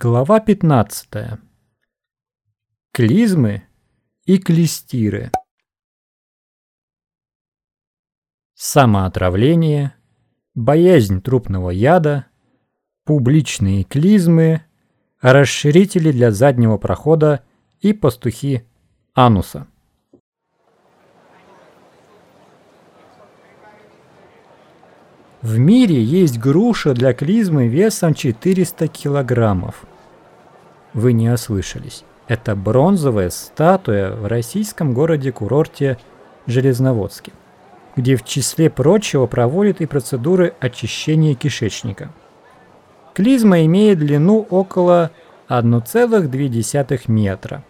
Глава 15. Клизмы и клистиры. Самоотравление, боязнь трупного яда, публичные клизмы, расширители для заднего прохода и пастухи ануса. В мире есть груша для клизмы весом 400 килограммов. Вы не ослышались. Это бронзовая статуя в российском городе-курорте Железноводске, где в числе прочего проводят и процедуры очищения кишечника. Клизма имеет длину около 1,2 метра,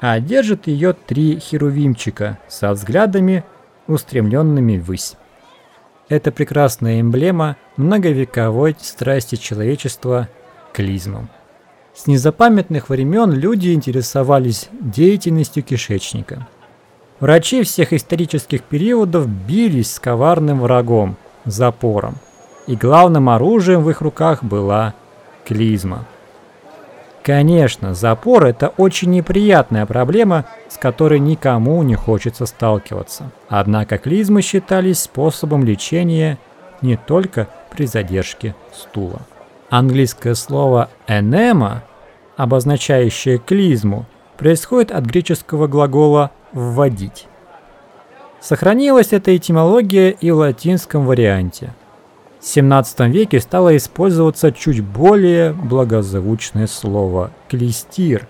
а держит ее три херувимчика со взглядами, устремленными ввысь. Это прекрасная эмблема многовековой страсти человечества к клизмам. С незапамятных времен люди интересовались деятельностью кишечника. Врачи всех исторических периодов бились с коварным врагом – запором. И главным оружием в их руках была клизма. Конечно, запор – это очень неприятная проблема, с которой никому не хочется сталкиваться. Однако клизмы считались способом лечения не только при задержке стула. Английское слово «энема», обозначающее клизму, происходит от греческого глагола «вводить». Сохранилась эта этимология и в латинском варианте. 17 веке стало использоваться чуть более благозвучное слово «клистир»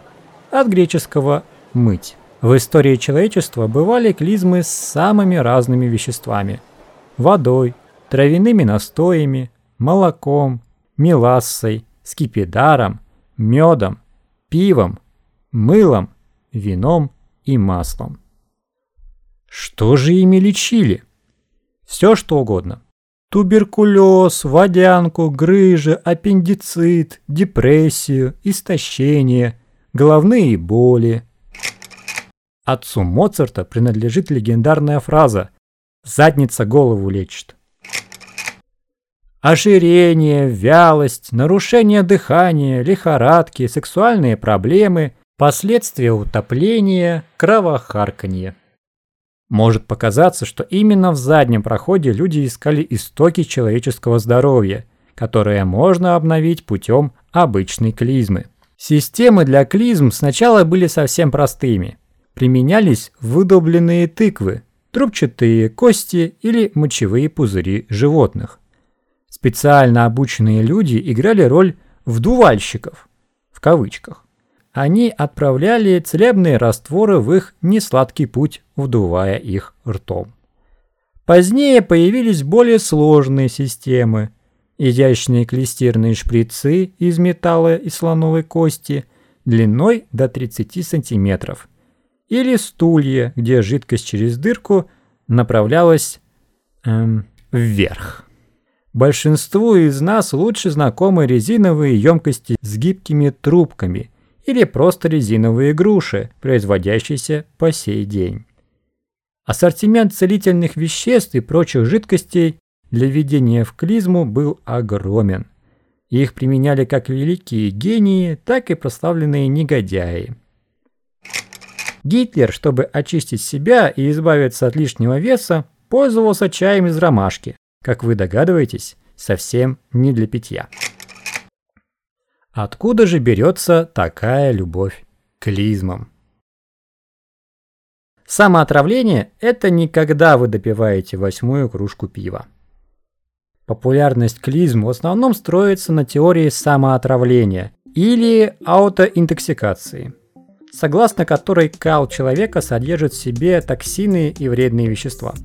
от греческого «мыть». В истории человечества бывали клизмы с самыми разными веществами – водой, травяными настоями, молоком, мелассой, скипидаром, медом, пивом, мылом, вином и маслом. Что же ими лечили? Все что угодно. Туберкулез, водянку, грыжи, аппендицит, депрессию, истощение, головные боли. Отцу Моцарта принадлежит легендарная фраза «задница голову лечит». Ожирение, вялость, нарушение дыхания, лихорадки, сексуальные проблемы, последствия утопления, кровохарканье. Может показаться, что именно в заднем проходе люди искали истоки человеческого здоровья, которое можно обновить путем обычной клизмы. Системы для клизм сначала были совсем простыми. Применялись выдолбленные тыквы, трубчатые кости или мочевые пузыри животных. Специально обученные люди играли роль «вдувальщиков» в кавычках. Они отправляли целебные растворы в их несладкий путь, вдувая их ртом. Позднее появились более сложные системы. Изящные клестирные шприцы из металла и слоновой кости длиной до 30 сантиметров. Или стулья, где жидкость через дырку направлялась эм, вверх. Большинству из нас лучше знакомы резиновые емкости с гибкими трубками или просто резиновые груши, производящиеся по сей день. Ассортимент целительных веществ и прочих жидкостей для введения в клизму был огромен. Их применяли как великие гении, так и прославленные негодяи. Гитлер, чтобы очистить себя и избавиться от лишнего веса, пользовался чаем из ромашки, как вы догадываетесь, совсем не для питья. Откуда же берется такая любовь к клизмам? Самоотравление – это не когда вы допиваете восьмую кружку пива. Популярность клизм в основном строится на теории самоотравления или аутоинтоксикации, согласно которой кал человека содержит в себе токсины и вредные вещества –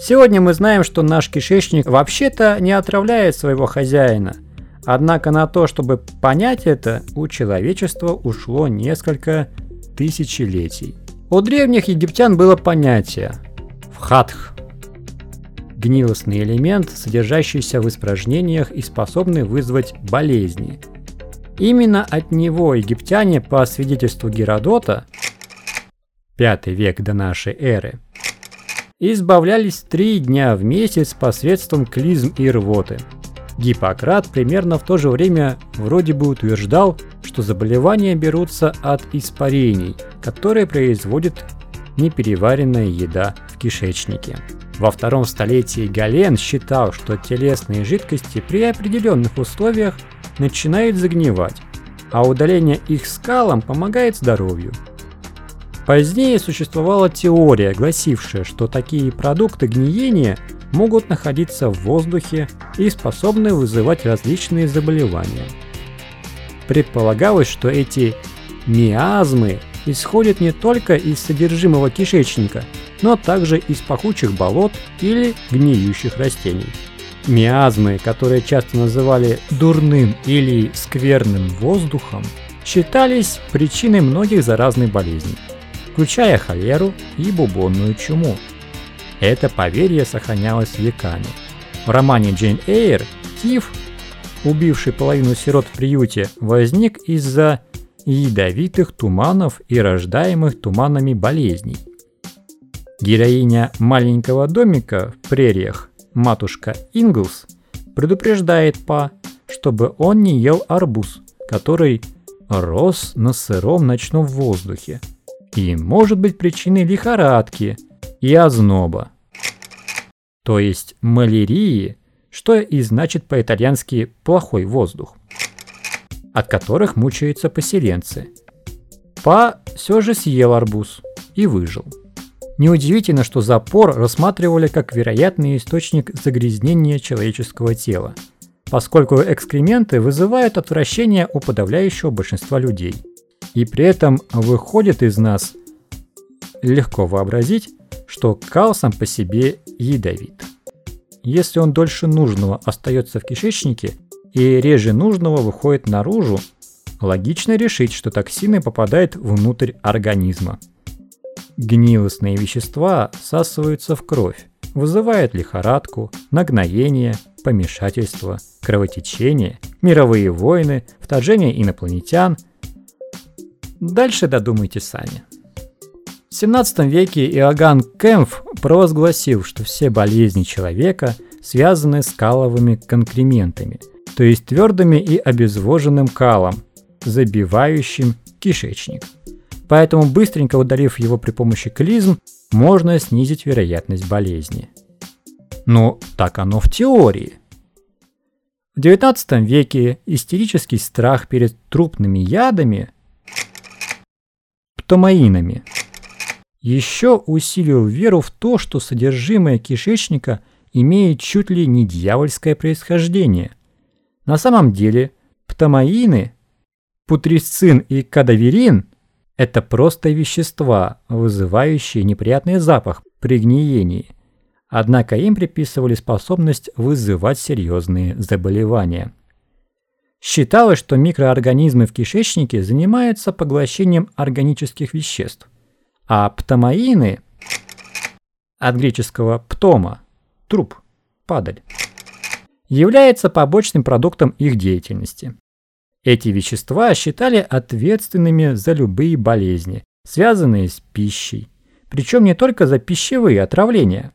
Сегодня мы знаем, что наш кишечник вообще-то не отравляет своего хозяина. Однако на то, чтобы понять это, у человечества ушло несколько тысячелетий. У древних египтян было понятие «вхатх» – гнилостный элемент, содержащийся в испражнениях и способный вызвать болезни. Именно от него египтяне, по свидетельству Геродота, 5 век до нашей эры, избавлялись три дня в месяц посредством клизм и рвоты. Гиппократ примерно в то же время вроде бы утверждал, что заболевания берутся от испарений, которые производит непереваренная еда в кишечнике. Во втором столетии Гален считал, что телесные жидкости при определенных условиях начинают загнивать, а удаление их скалам помогает здоровью. Позднее существовала теория, гласившая, что такие продукты гниения могут находиться в воздухе и способны вызывать различные заболевания. Предполагалось, что эти миазмы исходят не только из содержимого кишечника, но также из пахучих болот или гниющих растений. Миазмы, которые часто называли дурным или скверным воздухом, считались причиной многих заразных болезней, включая холеру и бубонную чуму. Это поверье сохранялось веками. В романе Джейн Эйр Тиф, убивший половину сирот в приюте, возник из-за ядовитых туманов и рождаемых туманами болезней. Героиня маленького домика в прериях, матушка Инглс, предупреждает Па, чтобы он не ел арбуз, который рос на сыром ночном воздухе и может быть причиной лихорадки и озноба, то есть малярии, что и значит по-итальянски «плохой воздух», от которых мучаются поселенцы. Па все же съел арбуз и выжил. Неудивительно, что запор рассматривали как вероятный источник загрязнения человеческого тела, поскольку экскременты вызывают отвращение у подавляющего большинства людей. И при этом выходит из нас легко вообразить, что кал сам по себе ядовит. Если он дольше нужного остается в кишечнике и реже нужного выходит наружу, логично решить, что токсины попадают внутрь организма. Гнилостные вещества всасываются в кровь, вызывают лихорадку, нагноение, помешательство, кровотечение, мировые войны, вторжение инопланетян. Дальше додумайте сами. В 17 веке Иоганн Кемф провозгласил, что все болезни человека связаны с каловыми конкрементами, то есть твердыми и обезвоженным калом, забивающим кишечник – Поэтому быстренько удалив его при помощи клизм, можно снизить вероятность болезни. Но так оно в теории. В XIX веке истерический страх перед трупными ядами, птомаинами, еще усилил веру в то, что содержимое кишечника имеет чуть ли не дьявольское происхождение. На самом деле, птомаины, путрисцин и кадаверин – это просто вещества, вызывающие неприятный запах при гниении. Однако им приписывали способность вызывать серьезные заболевания. Считалось, что микроорганизмы в кишечнике занимаются поглощением органических веществ, а птомаины, от греческого «птома» – труп, падаль, является побочным продуктом их деятельности. Эти вещества считали ответственными за любые болезни, связанные с пищей. Причем не только за пищевые отравления,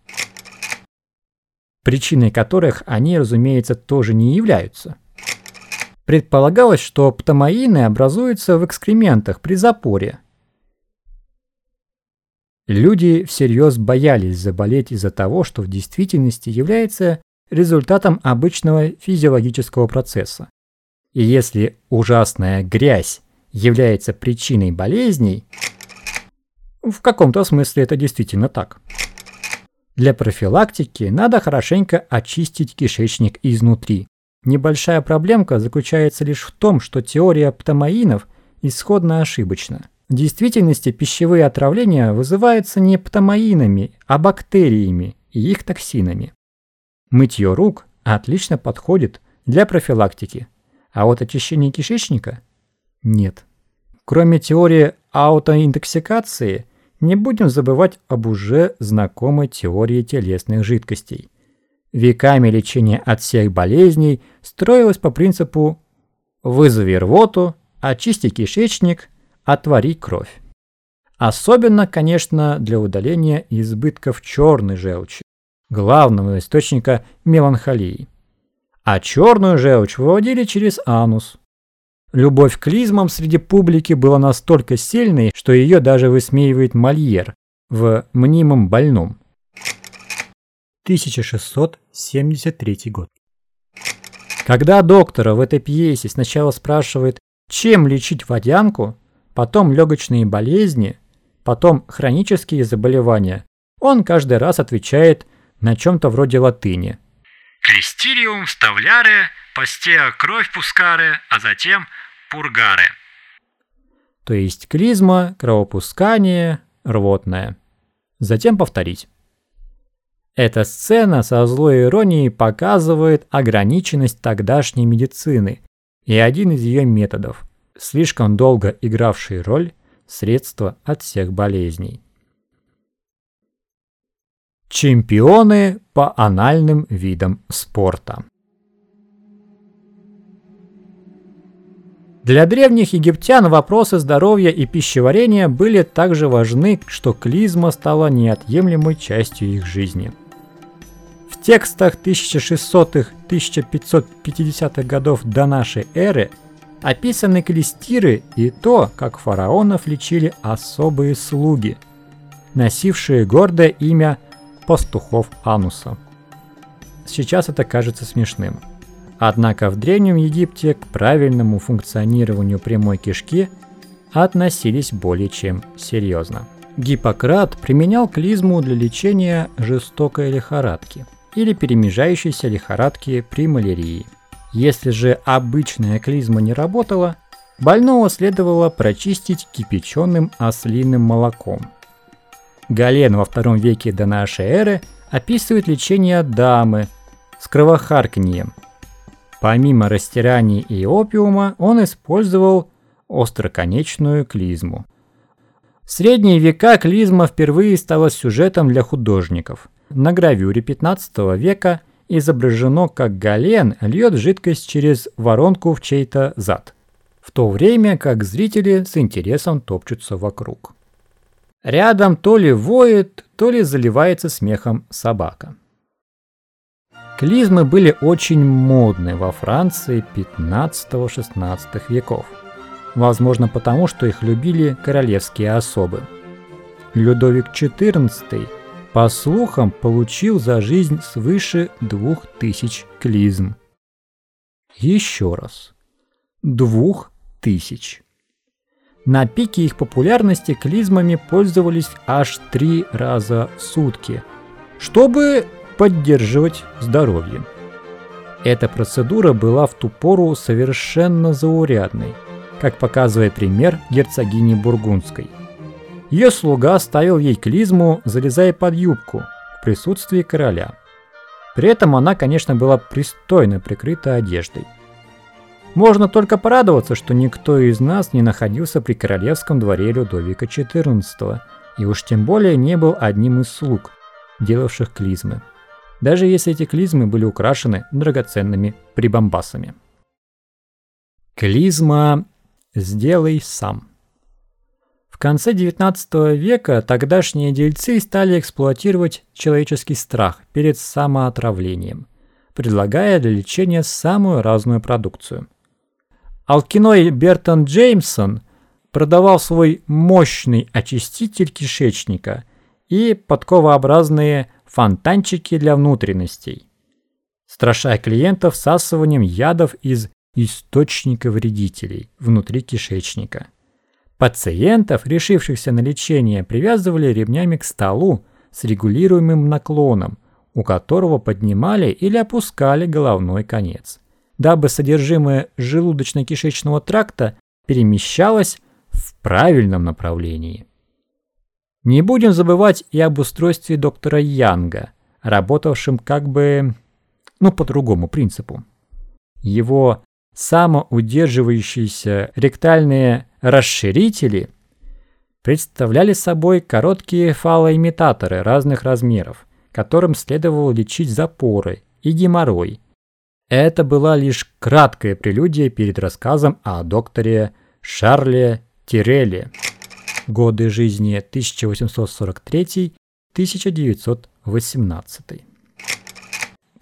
причиной которых они, разумеется, тоже не являются. Предполагалось, что птомаины образуются в экскрементах при запоре. Люди всерьез боялись заболеть из-за того, что в действительности является результатом обычного физиологического процесса. И если ужасная грязь является причиной болезней, в каком-то смысле это действительно так. Для профилактики надо хорошенько очистить кишечник изнутри. Небольшая проблемка заключается лишь в том, что теория птомаинов исходно ошибочна. В действительности пищевые отравления вызываются не птомаинами, а бактериями и их токсинами. Мытье рук отлично подходит для профилактики, а вот очищение кишечника – нет. Кроме теории аутоинтоксикации, не будем забывать об уже знакомой теории телесных жидкостей. Веками лечение от всех болезней строилось по принципу «вызови рвоту, очисти кишечник, отвори кровь». Особенно, конечно, для удаления избытков черной желчи, главного источника меланхолии. а черную желчь выводили через анус. Любовь к клизмам среди публики была настолько сильной, что ее даже высмеивает Мольер в «Мнимом больном». 1673 год. Когда доктора в этой пьесе сначала спрашивает, чем лечить водянку, потом легочные болезни, потом хронические заболевания, он каждый раз отвечает на чем-то вроде латыни. Крестириум вставляре, постеа кровь пускаре, а затем пургаре. То есть клизма, кровопускание, рвотное. Затем повторить. Эта сцена со злой иронией показывает ограниченность тогдашней медицины и один из ее методов, слишком долго игравший роль средства от всех болезней. Чемпионы по анальным видам спорта. Для древних египтян вопросы здоровья и пищеварения были так же важны, что клизма стала неотъемлемой частью их жизни – текстах 1600-1550-х годов до нашей эры описаны клестиры и то, как фараонов лечили особые слуги, носившие гордое имя пастухов Ануса. Сейчас это кажется смешным. Однако в Древнем Египте к правильному функционированию прямой кишки относились более чем серьезно. Гиппократ применял клизму для лечения жестокой лихорадки – или перемежающейся лихорадки при малярии. Если же обычная клизма не работала, больного следовало прочистить кипяченым ослиным молоком. Гален во втором веке до нашей эры описывает лечение дамы с кровохарканьем. Помимо растираний и опиума он использовал остроконечную клизму. В средние века клизма впервые стала сюжетом для художников – на гравюре 15 века изображено, как Гален льет жидкость через воронку в чей-то зад, в то время как зрители с интересом топчутся вокруг. Рядом то ли воет, то ли заливается смехом собака. Клизмы были очень модны во Франции 15-16 веков. Возможно потому, что их любили королевские особы. Людовик XIV по слухам, получил за жизнь свыше двух тысяч клизм. Еще раз. Двух тысяч. На пике их популярности клизмами пользовались аж три раза в сутки, чтобы поддерживать здоровье. Эта процедура была в ту пору совершенно заурядной, как показывает пример герцогини Бургундской – ее слуга ставил ей клизму, залезая под юбку, в присутствии короля. При этом она, конечно, была пристойно прикрыта одеждой. Можно только порадоваться, что никто из нас не находился при королевском дворе Людовика XIV, и уж тем более не был одним из слуг, делавших клизмы. Даже если эти клизмы были украшены драгоценными прибамбасами. Клизма «Сделай сам» конце XIX века тогдашние дельцы стали эксплуатировать человеческий страх перед самоотравлением, предлагая для лечения самую разную продукцию. Алкиной Бертон Джеймсон продавал свой мощный очиститель кишечника и подковообразные фонтанчики для внутренностей, страшая клиентов всасыванием ядов из источника вредителей внутри кишечника. Пациентов, решившихся на лечение, привязывали ремнями к столу с регулируемым наклоном, у которого поднимали или опускали головной конец, дабы содержимое желудочно-кишечного тракта перемещалось в правильном направлении. Не будем забывать и об устройстве доктора Янга, работавшем как бы, ну, по другому принципу. Его самоудерживающиеся ректальные расширители представляли собой короткие фалоимитаторы разных размеров, которым следовало лечить запоры и геморрой. Это была лишь краткая прелюдия перед рассказом о докторе Шарле Тирелле. Годы жизни 1843-1918.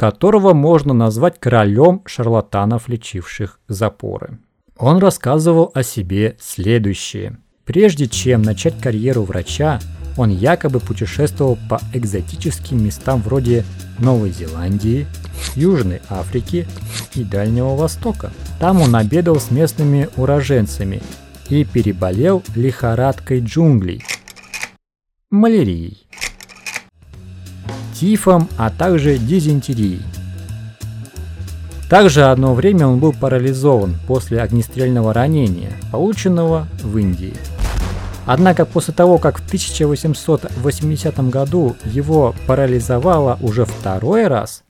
Которого можно назвать королем шарлатанов, лечивших запоры. Он рассказывал о себе следующее. Прежде чем начать карьеру врача, он якобы путешествовал по экзотическим местам вроде Новой Зеландии, Южной Африки и Дальнего Востока. Там он обедал с местными уроженцами и переболел лихорадкой джунглей, малярией, тифом, а также дизентерией. Также одно время он был парализован после огнестрельного ранения, полученного в Индии. Однако после того, как в 1880 году его парализовало уже второй раз,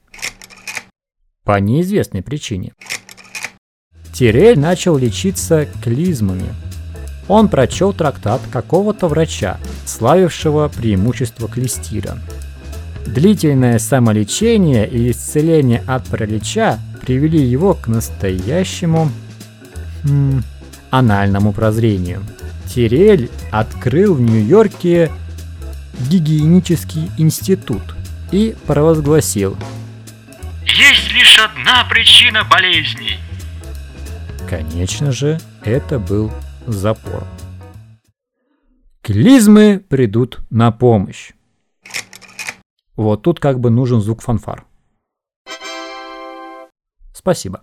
по неизвестной причине, Тирель начал лечиться клизмами. Он прочел трактат какого-то врача, славившего преимущество клестира. Длительное самолечение и исцеление от паралича привели его к настоящему м, анальному прозрению – Тирель открыл в Нью-Йорке гигиенический институт и провозгласил Есть лишь одна причина болезней. Конечно же, это был запор. Клизмы придут на помощь. Вот тут как бы нужен звук фанфар. Спасибо.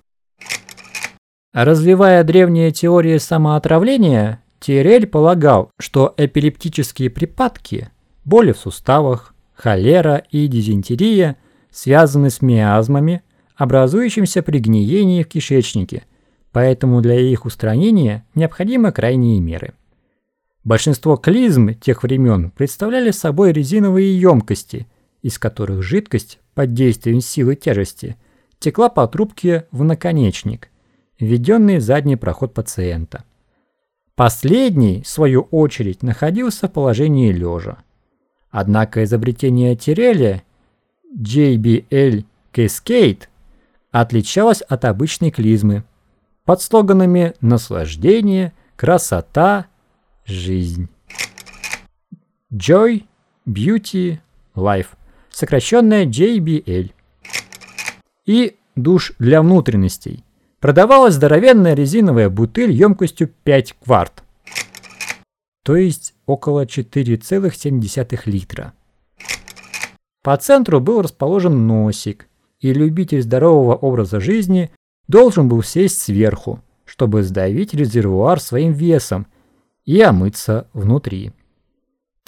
Развивая древние теории самоотравления, Тирель полагал, что эпилептические припадки, боли в суставах, холера и дизентерия связаны с миазмами, образующимися при гниении в кишечнике, поэтому для их устранения необходимы крайние меры. Большинство клизм тех времен представляли собой резиновые емкости, из которых жидкость под действием силы тяжести текла по трубке в наконечник, введенный в задний проход пациента. Последний, в свою очередь, находился в положении лежа. Однако изобретение Тиреля JBL Cascade отличалось от обычной клизмы под слоганами «Наслаждение», «Красота», «Жизнь». Joy, Beauty, Life, сокращенная JBL. И душ для внутренностей, продавалась здоровенная резиновая бутыль емкостью 5 кварт, то есть около 4,7 литра. По центру был расположен носик, и любитель здорового образа жизни должен был сесть сверху, чтобы сдавить резервуар своим весом и омыться внутри.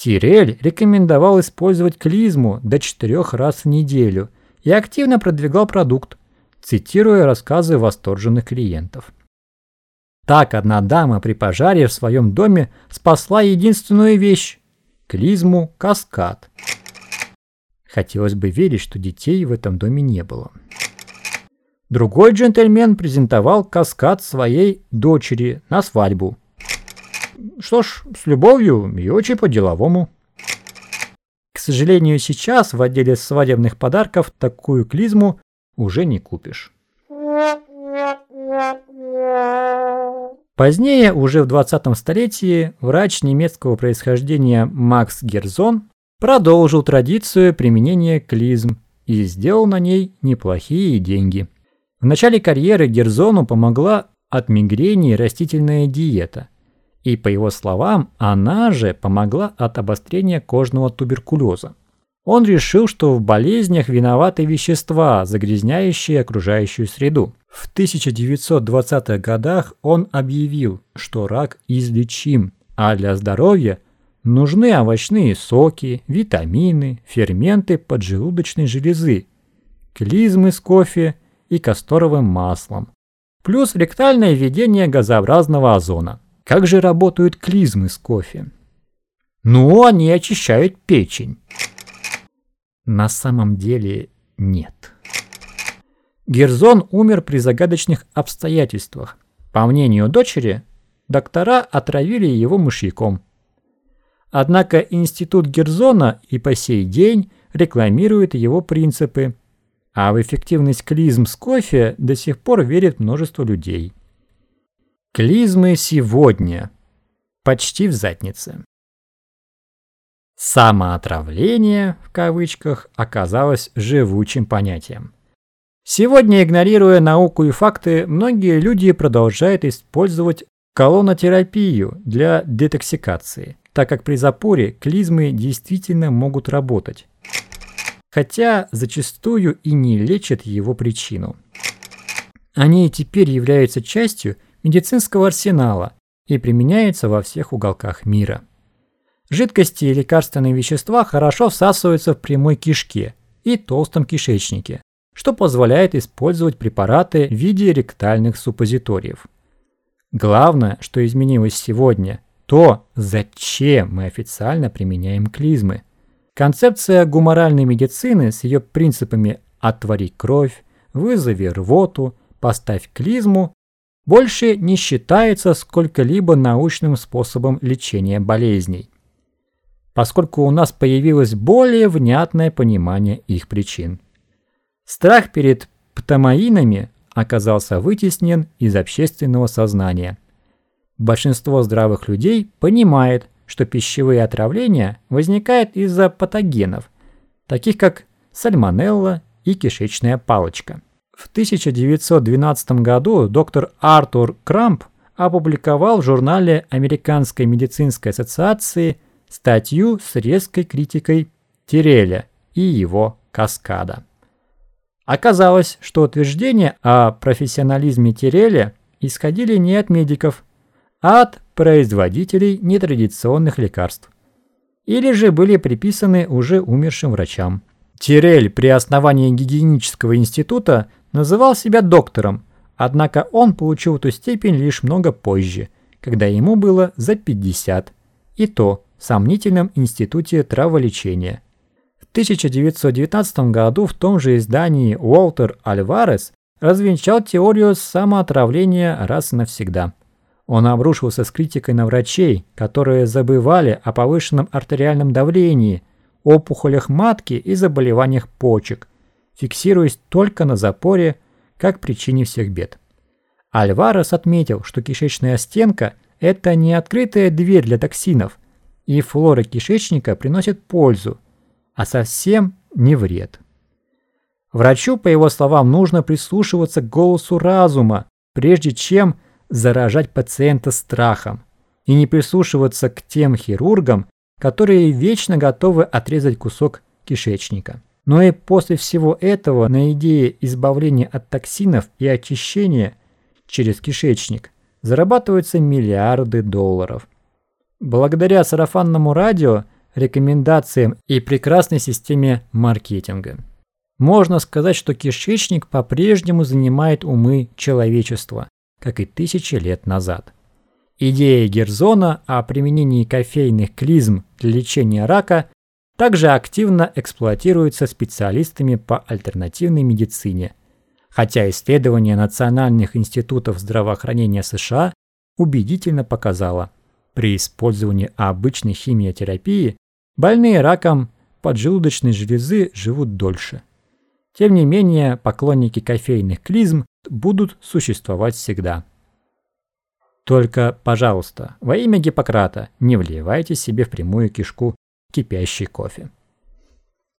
Тирель рекомендовал использовать клизму до 4 раз в неделю и активно продвигал продукт, цитируя рассказы восторженных клиентов. Так одна дама при пожаре в своем доме спасла единственную вещь – клизму «Каскад». Хотелось бы верить, что детей в этом доме не было. Другой джентльмен презентовал каскад своей дочери на свадьбу. Что ж, с любовью и очень по-деловому. К сожалению, сейчас в отделе свадебных подарков такую клизму уже не купишь. Позднее, уже в 20 столетии, врач немецкого происхождения Макс Герзон продолжил традицию применения клизм и сделал на ней неплохие деньги. В начале карьеры Герзону помогла от мигрени растительная диета. И по его словам, она же помогла от обострения кожного туберкулеза. Он решил, что в болезнях виноваты вещества, загрязняющие окружающую среду. В 1920-х годах он объявил, что рак излечим, а для здоровья нужны овощные соки, витамины, ферменты поджелудочной железы, клизмы с кофе и касторовым маслом, плюс ректальное введение газообразного озона. Как же работают клизмы с кофе? Ну, они очищают печень. На самом деле нет. Герзон умер при загадочных обстоятельствах. По мнению дочери, доктора отравили его мышьяком. Однако институт Герзона и по сей день рекламирует его принципы, а в эффективность клизм с кофе до сих пор верит множество людей. Клизмы сегодня почти в заднице. Самоотравление, в кавычках, оказалось живучим понятием. Сегодня, игнорируя науку и факты, многие люди продолжают использовать колонотерапию для детоксикации, так как при запоре клизмы действительно могут работать, хотя зачастую и не лечат его причину. Они теперь являются частью медицинского арсенала и применяются во всех уголках мира. Жидкости и лекарственные вещества хорошо всасываются в прямой кишке и толстом кишечнике, что позволяет использовать препараты в виде ректальных суппозиториев. Главное, что изменилось сегодня, то, зачем мы официально применяем клизмы. Концепция гуморальной медицины с ее принципами «отвори кровь», «вызови рвоту», «поставь клизму» больше не считается сколько-либо научным способом лечения болезней, поскольку у нас появилось более внятное понимание их причин. Страх перед птомаинами оказался вытеснен из общественного сознания. Большинство здравых людей понимает, что пищевые отравления возникают из-за патогенов, таких как сальмонелла и кишечная палочка. В 1912 году доктор Артур Крамп опубликовал в журнале Американской медицинской ассоциации статью с резкой критикой Тиреля и его каскада. Оказалось, что утверждения о профессионализме Тиреля исходили не от медиков, а от производителей нетрадиционных лекарств. Или же были приписаны уже умершим врачам. Тирель при основании гигиенического института называл себя доктором, однако он получил эту степень лишь много позже, когда ему было за 50, и то в сомнительном институте траволечения – 1919 году в том же издании Уолтер Альварес развенчал теорию самоотравления раз и навсегда. Он обрушился с критикой на врачей, которые забывали о повышенном артериальном давлении, опухолях матки и заболеваниях почек, фиксируясь только на запоре как причине всех бед. Альварес отметил, что кишечная стенка – это не открытая дверь для токсинов, и флора кишечника приносит пользу – а совсем не вред. Врачу, по его словам, нужно прислушиваться к голосу разума, прежде чем заражать пациента страхом, и не прислушиваться к тем хирургам, которые вечно готовы отрезать кусок кишечника. Но и после всего этого на идее избавления от токсинов и очищения через кишечник зарабатываются миллиарды долларов. Благодаря сарафанному радио рекомендациям и прекрасной системе маркетинга. Можно сказать, что кишечник по-прежнему занимает умы человечества, как и тысячи лет назад. Идея Герзона о применении кофейных клизм для лечения рака также активно эксплуатируется специалистами по альтернативной медицине, хотя исследование Национальных институтов здравоохранения США убедительно показало, при использовании обычной химиотерапии больные раком поджелудочной железы живут дольше. Тем не менее, поклонники кофейных клизм будут существовать всегда. Только, пожалуйста, во имя Гиппократа не вливайте себе в прямую кишку кипящий кофе.